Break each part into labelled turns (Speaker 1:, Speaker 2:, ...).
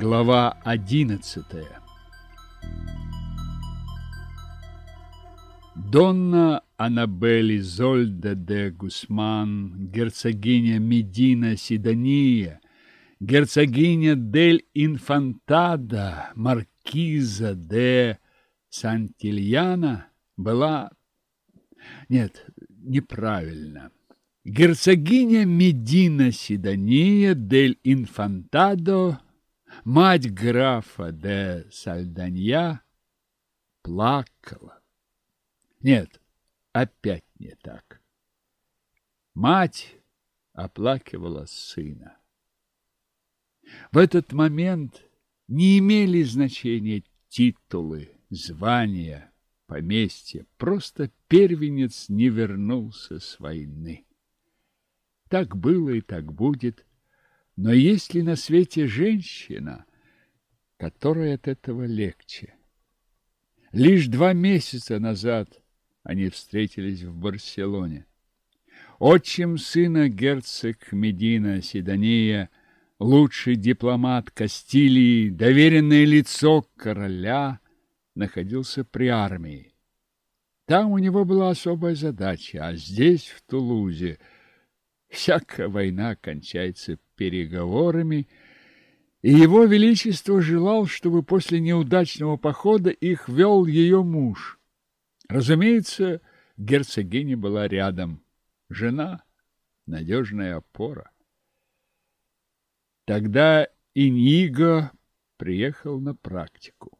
Speaker 1: Глава одиннадцатая Донна Аннабель Изольда де Гусман, герцогиня Медина Сидония, герцогиня дель Инфантада, маркиза де Сантильяна была... Нет, неправильно. Герцогиня Медина Сидония дель Инфантадо, мать графа де Сальданья, плакала. Нет, опять не так. Мать оплакивала сына. В этот момент не имели значения титулы, звания, поместья. Просто первенец не вернулся с войны. Так было и так будет. Но есть ли на свете женщина, которой от этого легче? Лишь два месяца назад они встретились в Барселоне. Отчим сына герцог Медина Сидония, лучший дипломат Кастилии, доверенное лицо короля, находился при армии. Там у него была особая задача, а здесь, в Тулузе, всякая война кончается переговорами, и его величество желал, чтобы после неудачного похода их вел ее муж. Разумеется, герцогиня была рядом. Жена — надежная опора. Тогда Иньиго приехал на практику.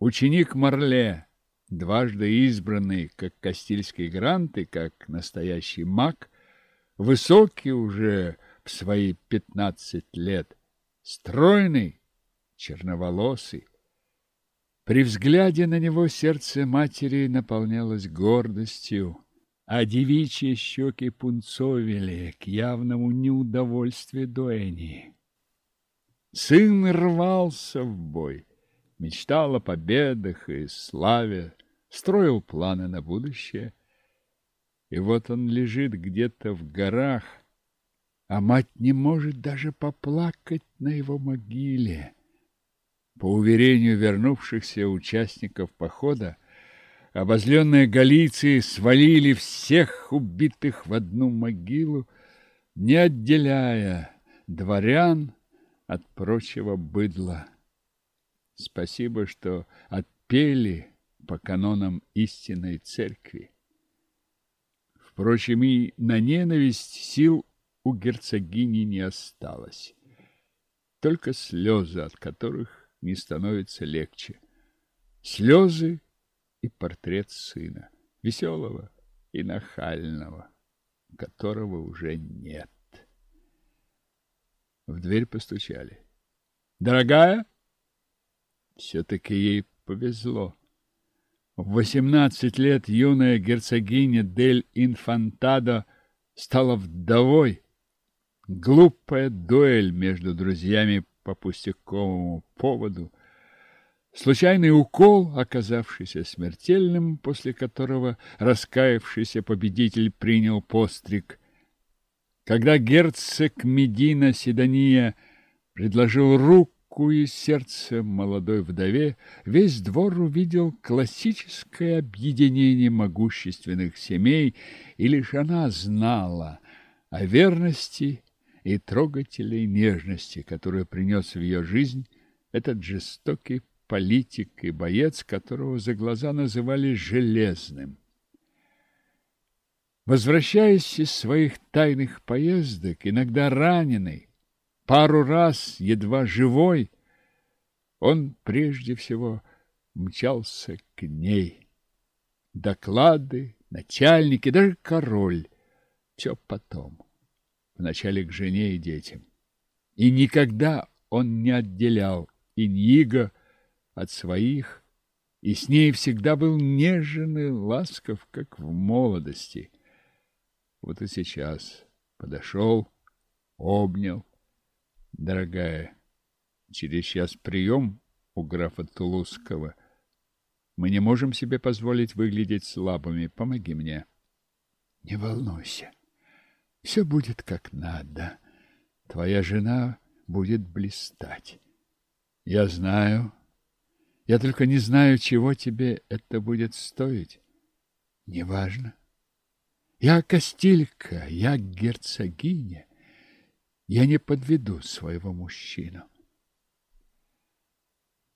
Speaker 1: Ученик Марле, дважды избранный как Кастильский грант и как настоящий маг, высокий уже в свои пятнадцать лет, стройный, черноволосый, при взгляде на него сердце матери наполнялось гордостью, а девичьи щеки пунцовели к явному неудовольствию Дуэни. Сын рвался в бой, мечтал о победах и славе, строил планы на будущее. И вот он лежит где-то в горах, а мать не может даже поплакать на его могиле. По уверению вернувшихся участников похода, обозленные галийцы свалили всех убитых в одну могилу, не отделяя дворян от прочего быдла. Спасибо, что отпели по канонам истинной церкви. Впрочем, и на ненависть сил у герцогини не осталось. Только слезы, от которых не становится легче. Слезы и портрет сына, веселого и нахального, которого уже нет. В дверь постучали. «Дорогая?» Все-таки ей повезло. В восемнадцать лет юная герцогиня Дель Инфантадо стала вдовой. Глупая дуэль между друзьями по пустяковому поводу, случайный укол, оказавшийся смертельным, после которого раскаявшийся победитель принял постриг. Когда герцог Медина Сидония предложил руку и сердце молодой вдове, весь двор увидел классическое объединение могущественных семей, и лишь она знала о верности и трогательной нежности, которую принес в ее жизнь этот жестокий политик и боец, которого за глаза называли «железным». Возвращаясь из своих тайных поездок, иногда раненый, пару раз едва живой, он прежде всего мчался к ней. Доклады, начальники, даже король — все потом вначале к жене и детям. И никогда он не отделял Иньиго от своих, и с ней всегда был нежен и ласков, как в молодости. Вот и сейчас подошел, обнял. Дорогая, через час прием у графа Тулузского. Мы не можем себе позволить выглядеть слабыми. Помоги мне. Не волнуйся. Все будет как надо. Твоя жена будет блистать. Я знаю. Я только не знаю, чего тебе это будет стоить. Неважно. Я Костилька, я герцогиня. Я не подведу своего мужчину.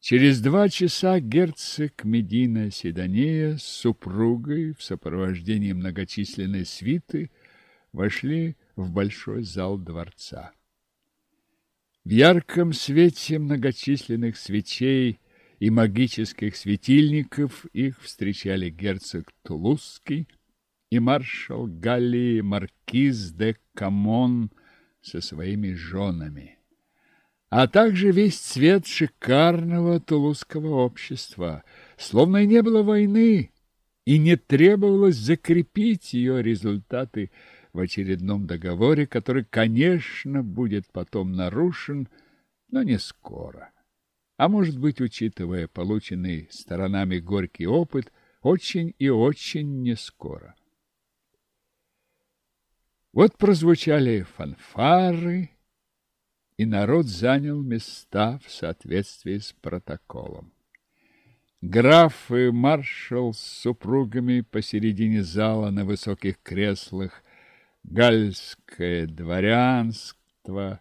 Speaker 1: Через два часа герцог Медина Седания с супругой в сопровождении многочисленной свиты вошли в большой зал дворца. В ярком свете многочисленных свечей и магических светильников их встречали герцог Тулузский и маршал Галлии маркиз де Камон со своими женами а также весь цвет шикарного тулузского общества, словно и не было войны, и не требовалось закрепить ее результаты в очередном договоре, который, конечно, будет потом нарушен, но не скоро. А может быть, учитывая полученный сторонами горький опыт, очень и очень не скоро. Вот прозвучали фанфары, и народ занял места в соответствии с протоколом. Граф и маршал с супругами посередине зала на высоких креслах, гальское дворянство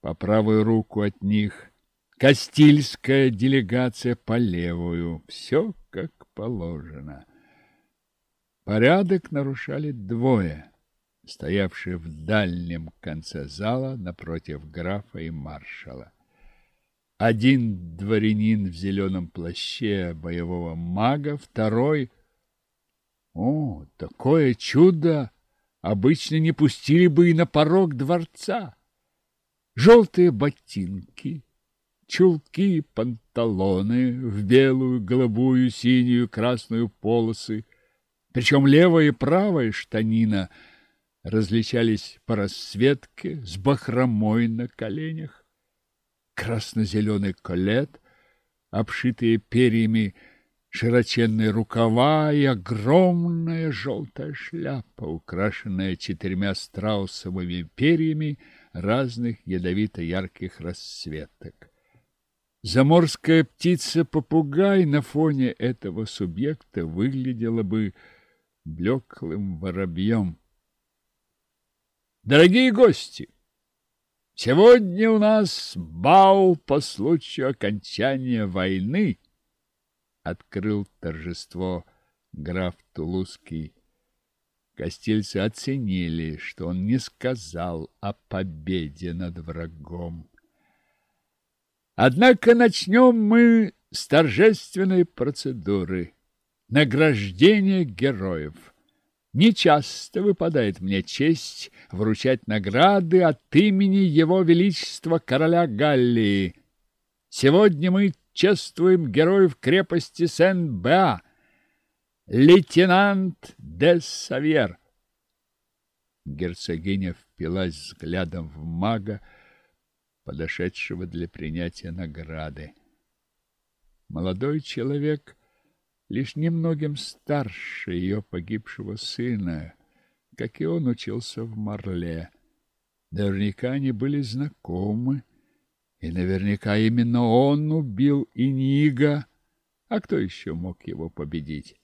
Speaker 1: по правую руку от них, Кастильская делегация по левую. Все как положено. Порядок нарушали двое стоявший в дальнем конце зала напротив графа и маршала. Один дворянин в зеленом плаще боевого мага, второй... О, такое чудо! Обычно не пустили бы и на порог дворца. Желтые ботинки, чулки, панталоны в белую, голубую, синюю, красную полосы, причем левая и правая штанина — различались по расцветке с бахромой на коленях. Красно-зеленый колет, обшитые перьями широченные рукава и огромная желтая шляпа, украшенная четырьмя страусовыми перьями разных ядовито-ярких расцветок. Заморская птица-попугай на фоне этого субъекта выглядела бы блеклым воробьем. Дорогие гости, сегодня у нас бал по случаю окончания войны, открыл торжество граф Тулузский. Костильцы оценили, что он не сказал о победе над врагом. Однако начнем мы с торжественной процедуры награждения героев. Нечасто выпадает мне честь вручать награды от имени Его Величества короля Галлии. Сегодня мы чествуем героев крепости Сен-Беа, лейтенант де Савьер. Герцогиня впилась взглядом в мага, подошедшего для принятия награды. Молодой человек лишь немногим старше ее погибшего сына, как и он учился в Марле. Наверняка они были знакомы, и наверняка именно он убил Инига, а кто еще мог его победить?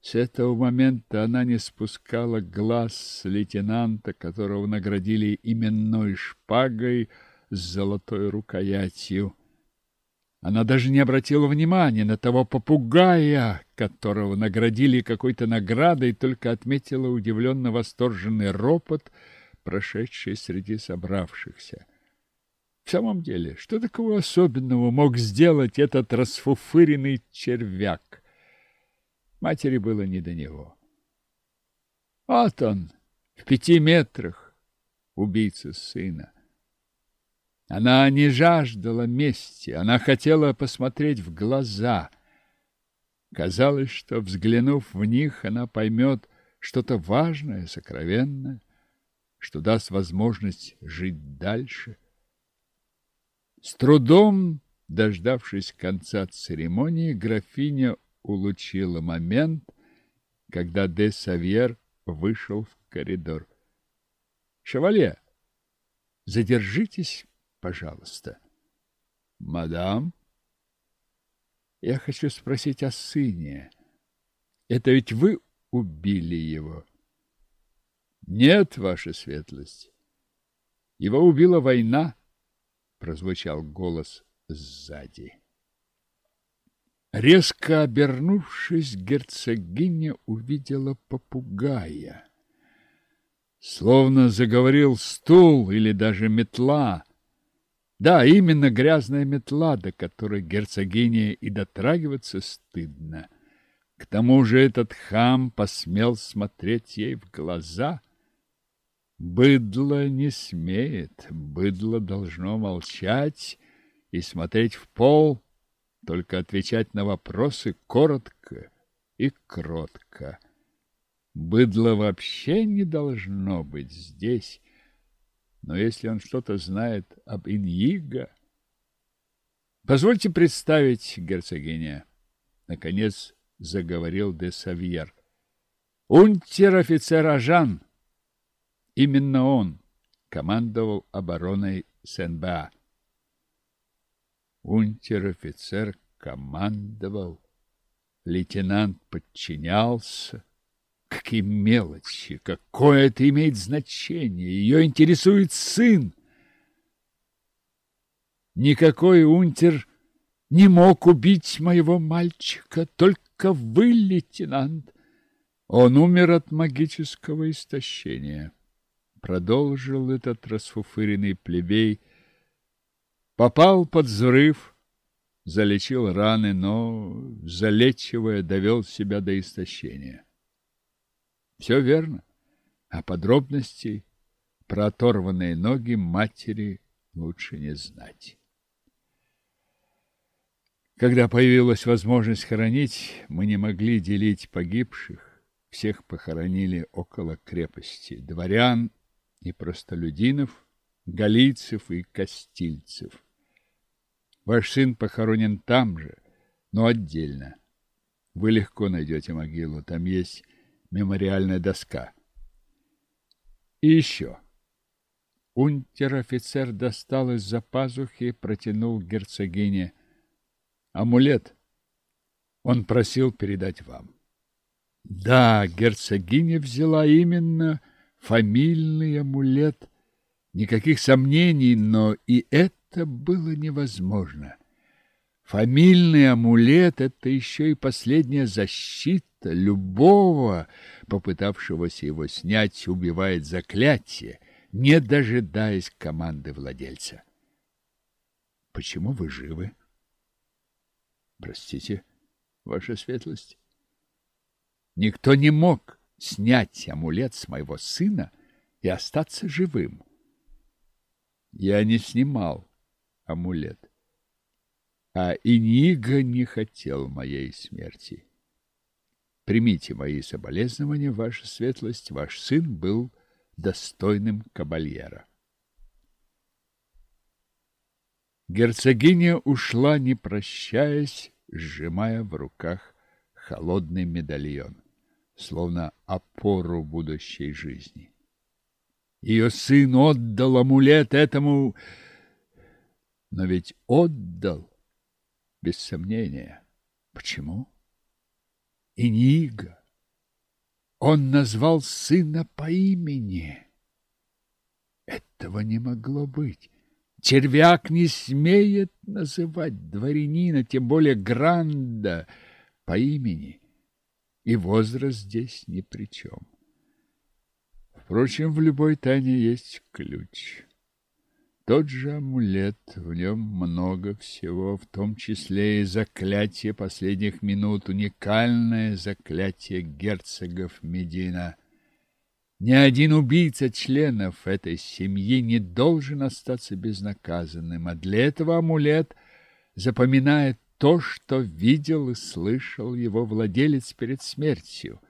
Speaker 1: С этого момента она не спускала глаз с лейтенанта, которого наградили именной шпагой с золотой рукоятью. Она даже не обратила внимания на того попугая, которого наградили какой-то наградой, только отметила удивленно восторженный ропот, прошедший среди собравшихся. В самом деле, что такого особенного мог сделать этот расфуфыренный червяк? Матери было не до него. Вот он, в пяти метрах, убийца сына. Она не жаждала мести, она хотела посмотреть в глаза. Казалось, что, взглянув в них, она поймет что-то важное, сокровенное, что даст возможность жить дальше. С трудом, дождавшись конца церемонии, графиня улучила момент, когда де Савьер вышел в коридор. — Шевале, задержитесь пожалуйста. Мадам? Я хочу спросить о сыне. Это ведь вы убили его? Нет, ваша светлость. Его убила война, прозвучал голос сзади. Резко обернувшись, герцогиня увидела попугая. Словно заговорил стул или даже метла. Да, именно грязная метла, до которой герцогине и дотрагиваться стыдно. К тому же этот хам посмел смотреть ей в глаза. Быдло не смеет, быдло должно молчать и смотреть в пол, только отвечать на вопросы коротко и кротко. Быдло вообще не должно быть здесь, но если он что-то знает об Иньиго... Позвольте представить, герцогиня, наконец заговорил де Савьер. Унтер-офицер Ажан. Именно он командовал обороной Сен-Ба. Унтер-офицер командовал, лейтенант подчинялся. Какие мелочи! Какое это имеет значение? Ее интересует сын. Никакой унтер не мог убить моего мальчика, только вы, лейтенант. Он умер от магического истощения. Продолжил этот расфуфыренный плебей, Попал под взрыв, залечил раны, но, залечивая, довел себя до истощения. Все верно, а подробностей про оторванные ноги матери лучше не знать. Когда появилась возможность хоронить, мы не могли делить погибших. Всех похоронили около крепости. Дворян и простолюдинов, галийцев и костильцев. Ваш сын похоронен там же, но отдельно. Вы легко найдете могилу, там есть мемориальная доска. И еще. Унтер-офицер достал из-за пазухи и протянул герцогине амулет. Он просил передать вам. Да, герцогиня взяла именно фамильный амулет. Никаких сомнений, но и это было невозможно. Фамильный амулет — это еще и последняя защита. Любого, попытавшегося его снять, убивает заклятие, не дожидаясь команды владельца. Почему вы живы? Простите, ваша светлость. Никто не мог снять амулет с моего сына и остаться живым. Я не снимал амулет. А Инига не хотел моей смерти. Примите мои соболезнования, ваша светлость, ваш сын был достойным кабальера. Герцогиня ушла, не прощаясь, сжимая в руках холодный медальон, словно опору будущей жизни. Ее сын отдал амулет этому но ведь отдал, без сомнения. Почему? Инига. Он назвал сына по имени. Этого не могло быть. Червяк не смеет называть дворянина, тем более Гранда, по имени. И возраст здесь ни при чем. Впрочем, в любой тайне есть ключ. Тот же амулет, в нем много всего, в том числе и заклятие последних минут, уникальное заклятие герцогов Медина. Ни один убийца членов этой семьи не должен остаться безнаказанным, а для этого амулет запоминает то, что видел и слышал его владелец перед смертью.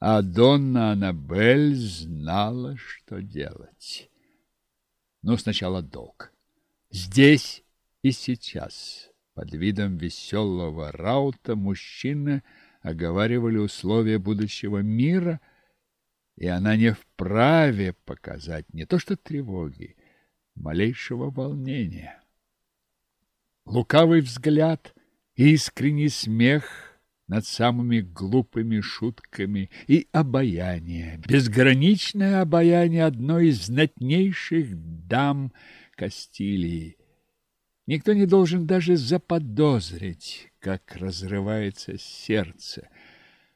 Speaker 1: А Донна Аннабель знала, что делать. Но сначала долг. Здесь и сейчас, под видом веселого раута, мужчины оговаривали условия будущего мира, и она не вправе показать не то что тревоги, малейшего волнения. Лукавый взгляд, искренний смех над самыми глупыми шутками и обаяние, безграничное обаяние одной из знатнейших дам Кастилии. Никто не должен даже заподозрить, как разрывается сердце,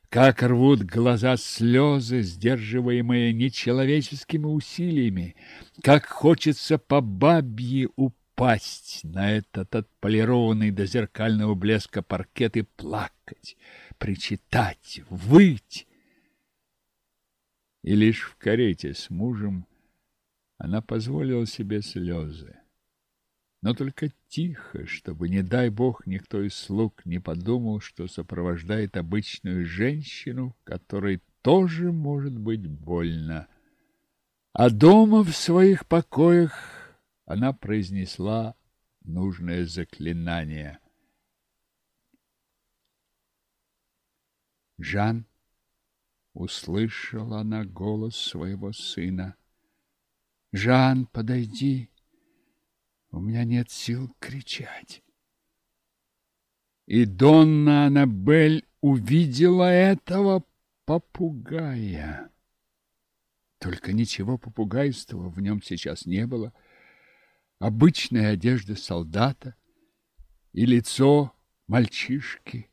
Speaker 1: как рвут глаза слезы, сдерживаемые нечеловеческими усилиями, как хочется по бабье упасть на этот отполированный до зеркального блеска паркет и плакать, причитать, выть. И лишь в карете с мужем она позволила себе слезы но только тихо, чтобы, не дай бог, никто из слуг не подумал, что сопровождает обычную женщину, которой тоже может быть больно. А дома в своих покоях она произнесла нужное заклинание. Жан услышала она голос своего сына. «Жан, подойди!» У меня нет сил кричать. И Донна Аннабель увидела этого попугая. Только ничего попугайства в нем сейчас не было. Обычная одежда солдата и лицо мальчишки,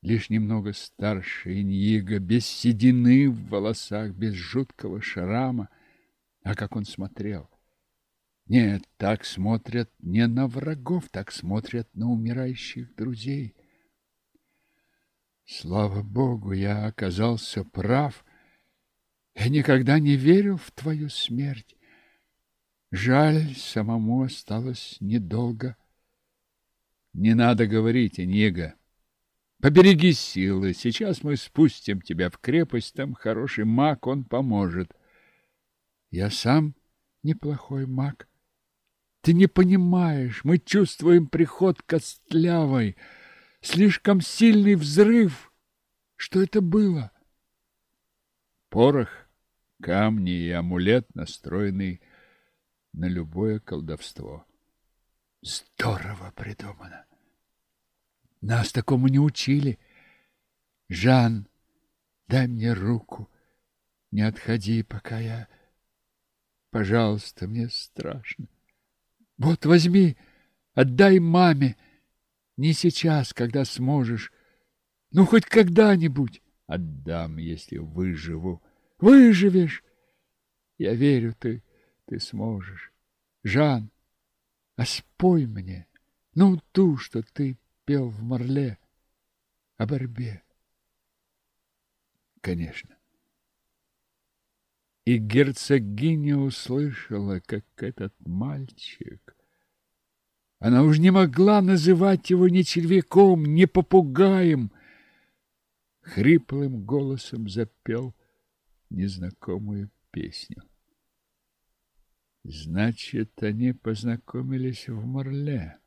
Speaker 1: лишь немного старше Иньига, без седины в волосах, без жуткого шрама. А как он смотрел! Нет, так смотрят не на врагов, так смотрят на умирающих друзей. Слава Богу, я оказался прав. Я никогда не верил в твою смерть. Жаль, самому осталось недолго. Не надо говорить, Энега. Побереги силы. Сейчас мы спустим тебя в крепость, там хороший маг, он поможет. Я сам неплохой маг. Ты не понимаешь, мы чувствуем приход костлявой, слишком сильный взрыв. Что это было? Порох, камни и амулет, настроенный на любое колдовство. Здорово придумано. Нас такому не учили. Жан, дай мне руку. Не отходи, пока я... Пожалуйста, мне страшно. Вот возьми, отдай маме. Не сейчас, когда сможешь. Ну, хоть когда-нибудь. Отдам, если выживу. Выживешь. Я верю, ты, ты сможешь. Жан, а спой мне, ну, ту, что ты пел в Марле о борьбе. Конечно. И герцогиня услышала, как этот мальчик... Она уж не могла называть его ни червяком, ни попугаем. Хриплым голосом запел незнакомую песню. Значит, они познакомились в Марле.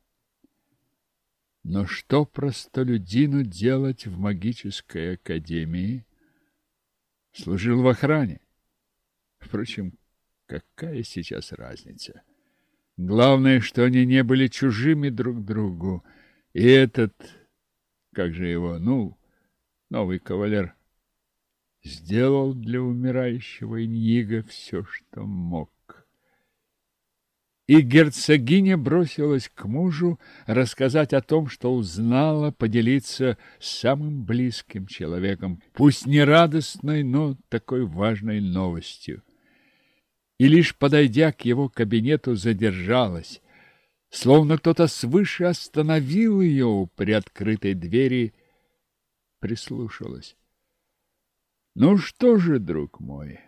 Speaker 1: Но что простолюдину делать в магической академии? Служил в охране. Впрочем, какая сейчас разница? Главное, что они не были чужими друг другу. И этот, как же его, ну, новый кавалер, сделал для умирающего Иньига все, что мог. И герцогиня бросилась к мужу рассказать о том, что узнала, поделиться с самым близким человеком, пусть не радостной, но такой важной новостью и лишь подойдя к его кабинету, задержалась, словно кто-то свыше остановил ее у приоткрытой двери, прислушалась. Ну что же, друг мой,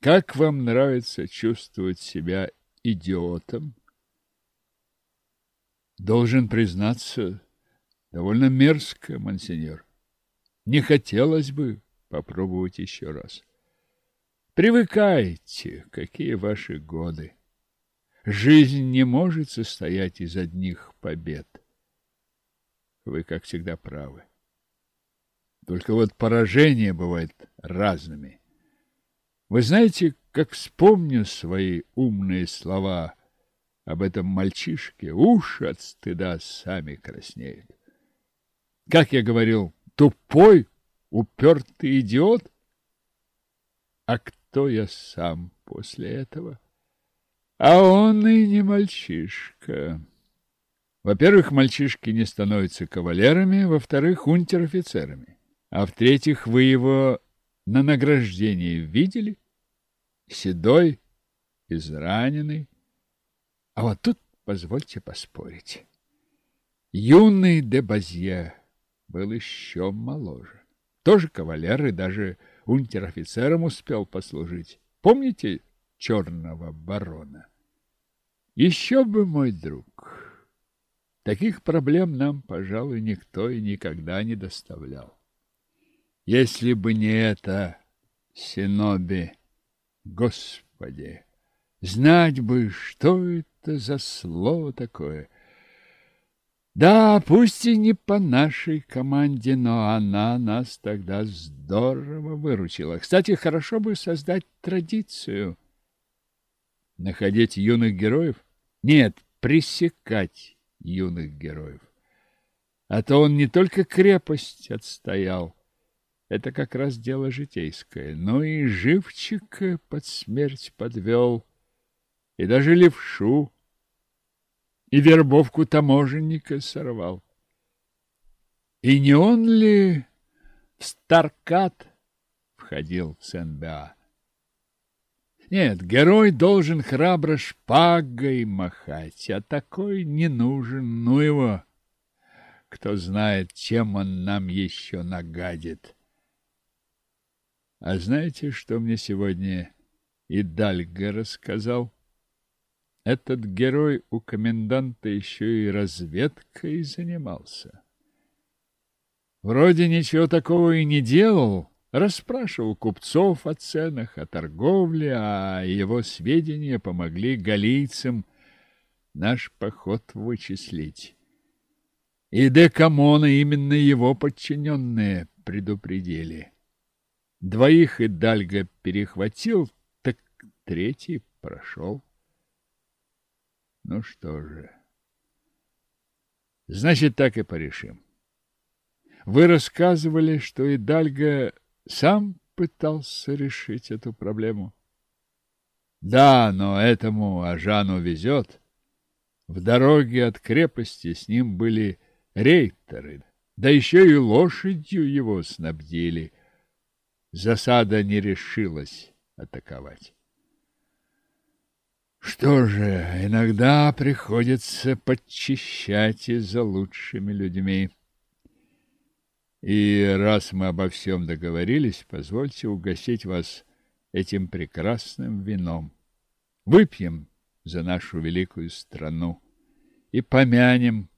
Speaker 1: как вам нравится чувствовать себя идиотом? Должен признаться, довольно мерзко, монсеньор. Не хотелось бы попробовать еще раз. Привыкайте, какие ваши годы. Жизнь не может состоять из одних побед. Вы, как всегда, правы. Только вот поражения бывают разными. Вы знаете, как вспомню свои умные слова об этом мальчишке, уши от стыда сами краснеют. Как я говорил, тупой, упертый идиот? А кто я сам после этого? А он и не мальчишка. Во-первых, мальчишки не становятся кавалерами, во-вторых, унтер-офицерами. А в-третьих, вы его на награждении видели? Седой, израненный. А вот тут позвольте поспорить. Юный де Базье был еще моложе. Тоже кавалер и даже унтер-офицером успел послужить. Помните черного барона? Еще бы, мой друг... Таких проблем нам, пожалуй, никто и никогда не доставлял. Если бы не это, Синоби, Господи, знать бы, что это за слово такое. Да, пусть и не по нашей команде, но она нас тогда здорово выручила. Кстати, хорошо бы создать традицию. Находить юных героев? Нет, пресекать юных героев. А то он не только крепость отстоял, это как раз дело житейское, но и живчика под смерть подвел, и даже левшу, и вербовку таможенника сорвал. И не он ли в Старкат входил в СНБА? Нет, герой должен храбро шпагой махать, а такой не нужен, ну его. Кто знает, чем он нам еще нагадит. А знаете, что мне сегодня Идальга рассказал? Этот герой у коменданта еще и разведкой занимался. Вроде ничего такого и не делал, расспрашивал купцов о ценах, о торговле, а его сведения помогли галийцам наш поход вычислить. И Декамона именно его подчиненные предупредили. Двоих и Дальга перехватил, так третий прошел. Ну что же, значит, так и порешим. Вы рассказывали, что Идальга сам пытался решить эту проблему. Да, но этому Ажану везет. В дороге от крепости с ним были рейтеры, да еще и лошадью его снабдили. Засада не решилась атаковать. Что же, иногда приходится подчищать и за лучшими людьми. И раз мы обо всем договорились, позвольте угостить вас этим прекрасным вином. Выпьем за нашу великую страну и помянем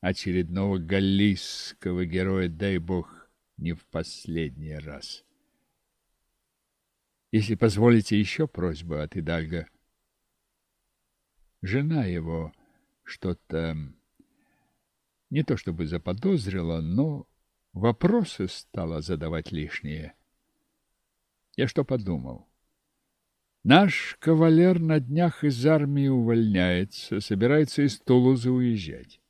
Speaker 1: очередного галлийского героя, дай бог, не в последний раз. Если позволите еще просьбу от Идальга. Жена его что-то не то чтобы заподозрила, но вопросы стала задавать лишние. Я что подумал? Наш кавалер на днях из армии увольняется, собирается из Тулузы уезжать.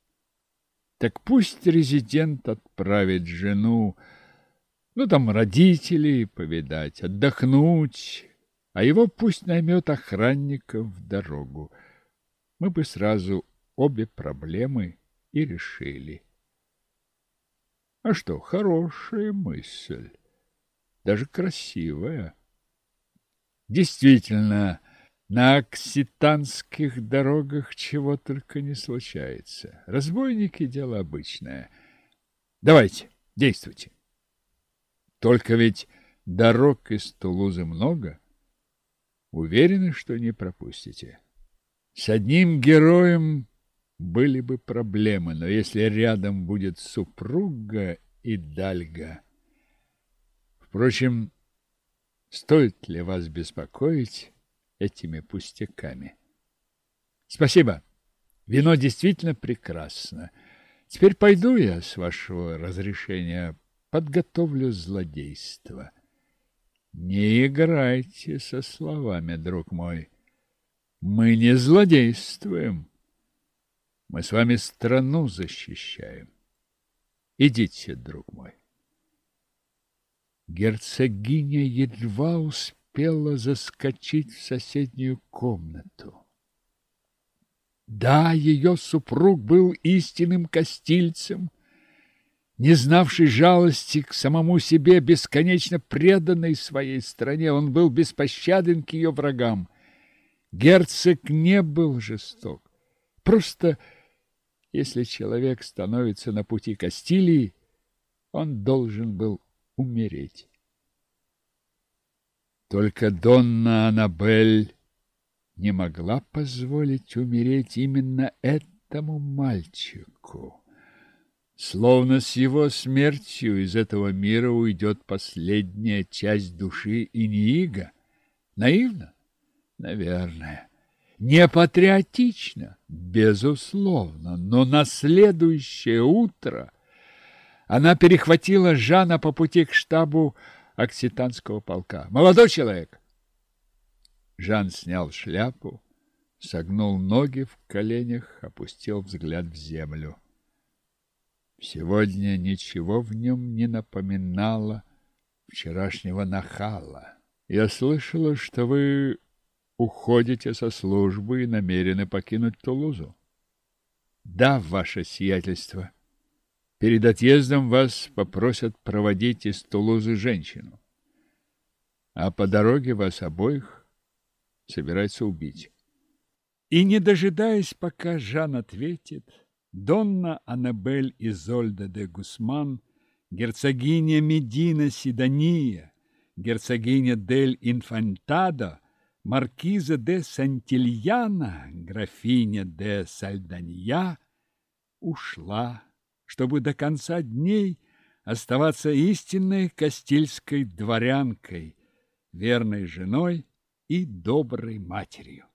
Speaker 1: Так пусть резидент отправит жену, ну, там, родителей повидать, отдохнуть, а его пусть наймет охранника в дорогу. Мы бы сразу обе проблемы и решили. А что, хорошая мысль, даже красивая. Действительно, на окситанских дорогах чего только не случается. Разбойники — дело обычное. Давайте, действуйте. Только ведь дорог из Тулузы много. Уверены, что не пропустите. С одним героем были бы проблемы, но если рядом будет супруга и Дальга... Впрочем, стоит ли вас беспокоить этими пустяками? Спасибо. Вино действительно прекрасно. Теперь пойду я, с вашего разрешения, подготовлю злодейство. Не играйте со словами, друг мой. Мы не злодействуем. Мы с вами страну защищаем. Идите, друг мой. Герцогиня едва успела заскочить в соседнюю комнату. Да, ее супруг был истинным костильцем, не знавший жалости к самому себе, бесконечно преданный своей стране. Он был беспощаден к ее врагам. Герцог не был жесток. Просто, если человек становится на пути Кастилии, он должен был умереть. Только Донна Аннабель не могла позволить умереть именно этому мальчику. Словно с его смертью из этого мира уйдет последняя часть души Иниига. Наивно? Наверное. Не патриотично? Безусловно. Но на следующее утро она перехватила Жана по пути к штабу окситанского полка. «Молодой человек!» Жан снял шляпу, согнул ноги в коленях, опустил взгляд в землю. Сегодня ничего в нем не напоминало вчерашнего нахала. Я слышала, что вы уходите со службы и намерены покинуть Тулузу. Да, ваше сиятельство. Перед отъездом вас попросят проводить из Тулузы женщину. А по дороге вас обоих собирается убить. И, не дожидаясь, пока Жан ответит, Донна Аннабель Изольда де Гусман, герцогиня Медина Сидония, герцогиня дель Инфантадо, маркиза де Сантильяна, графиня де Сальданья ушла, чтобы до конца дней оставаться истинной кастильской дворянкой, верной женой и доброй матерью.